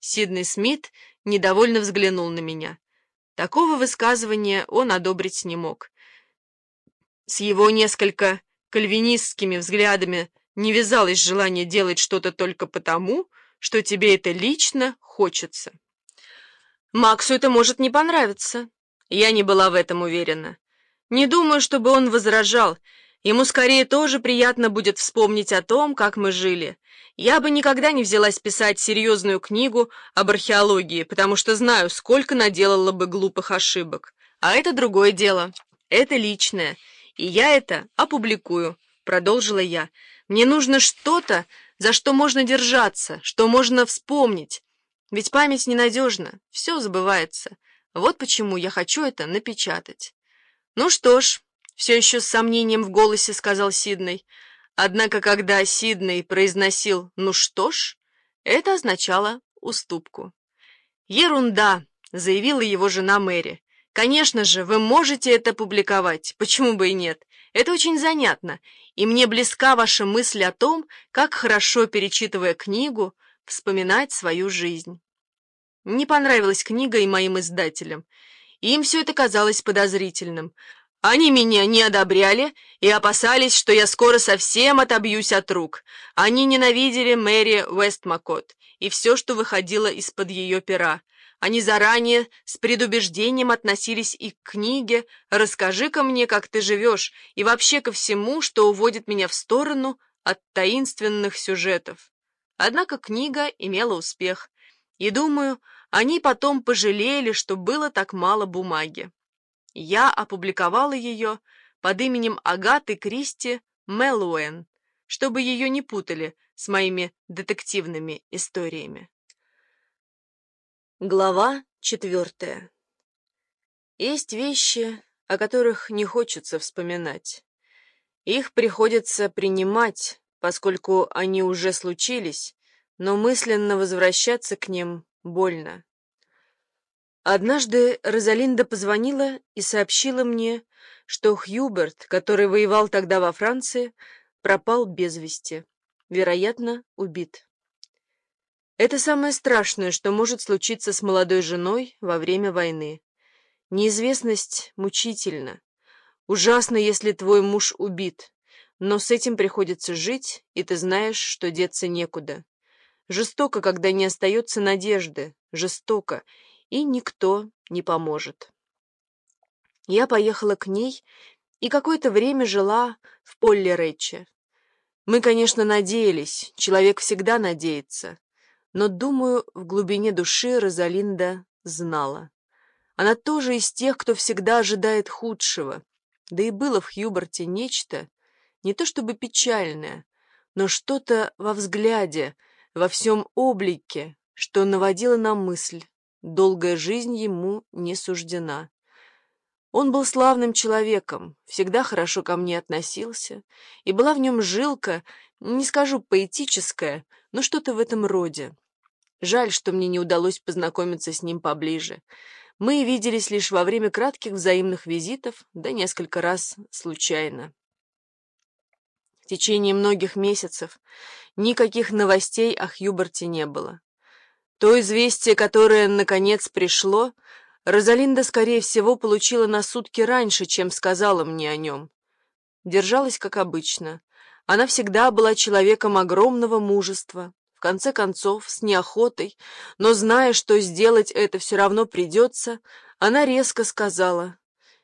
Сиднey Смит недовольно взглянул на меня. Такого высказывания он одобрить не мог. С его несколько кальвинистскими взглядами не вязалось желание делать что-то только потому, что тебе это лично хочется. Максу это может не понравиться. Я не была в этом уверена. Не думаю, чтобы он возражал. Ему скорее тоже приятно будет вспомнить о том, как мы жили. Я бы никогда не взялась писать серьезную книгу об археологии, потому что знаю, сколько наделала бы глупых ошибок. А это другое дело. Это личное. И я это опубликую, продолжила я. Мне нужно что-то, за что можно держаться, что можно вспомнить. Ведь память ненадежна, все забывается. Вот почему я хочу это напечатать. Ну что ж, все еще с сомнением в голосе сказал Сидней. Однако, когда Сидней произносил «ну что ж», это означало уступку. «Ерунда», — заявила его жена Мэри. «Конечно же, вы можете это публиковать, почему бы и нет. Это очень занятно, и мне близка ваша мысль о том, как хорошо, перечитывая книгу, вспоминать свою жизнь. Не понравилась книга и моим издателям. Им все это казалось подозрительным. Они меня не одобряли и опасались, что я скоро совсем отобьюсь от рук. Они ненавидели Мэри Уэстмакот и все, что выходило из-под ее пера. Они заранее с предубеждением относились и к книге «Расскажи-ка мне, как ты живешь» и вообще ко всему, что уводит меня в сторону от таинственных сюжетов. Однако книга имела успех, и, думаю, они потом пожалели, что было так мало бумаги. Я опубликовала ее под именем Агаты Кристи Мелуэн, чтобы ее не путали с моими детективными историями. Глава четвертая. Есть вещи, о которых не хочется вспоминать. Их приходится принимать, поскольку они уже случились, но мысленно возвращаться к ним больно. Однажды Розалинда позвонила и сообщила мне, что Хьюберт, который воевал тогда во Франции, пропал без вести, вероятно, убит. Это самое страшное, что может случиться с молодой женой во время войны. Неизвестность мучительна. Ужасно, если твой муж убит, но с этим приходится жить, и ты знаешь, что деться некуда. Жестоко, когда не остается надежды, жестоко, и никто не поможет. Я поехала к ней и какое-то время жила в Полле-Ретче. Мы, конечно, надеялись, человек всегда надеется. Но, думаю, в глубине души Розалинда знала. Она тоже из тех, кто всегда ожидает худшего. Да и было в Хьюберте нечто, не то чтобы печальное, но что-то во взгляде, во всем облике, что наводило на мысль, долгая жизнь ему не суждена. Он был славным человеком, всегда хорошо ко мне относился, и была в нем жилка, не скажу поэтическая, но что-то в этом роде. Жаль, что мне не удалось познакомиться с ним поближе. Мы виделись лишь во время кратких взаимных визитов, да несколько раз случайно. В течение многих месяцев никаких новостей о Хьюберте не было. То известие, которое, наконец, пришло, Розалинда, скорее всего, получила на сутки раньше, чем сказала мне о нем. Держалась, как обычно. Она всегда была человеком огромного мужества. В конце концов, с неохотой, но зная, что сделать это все равно придется, она резко сказала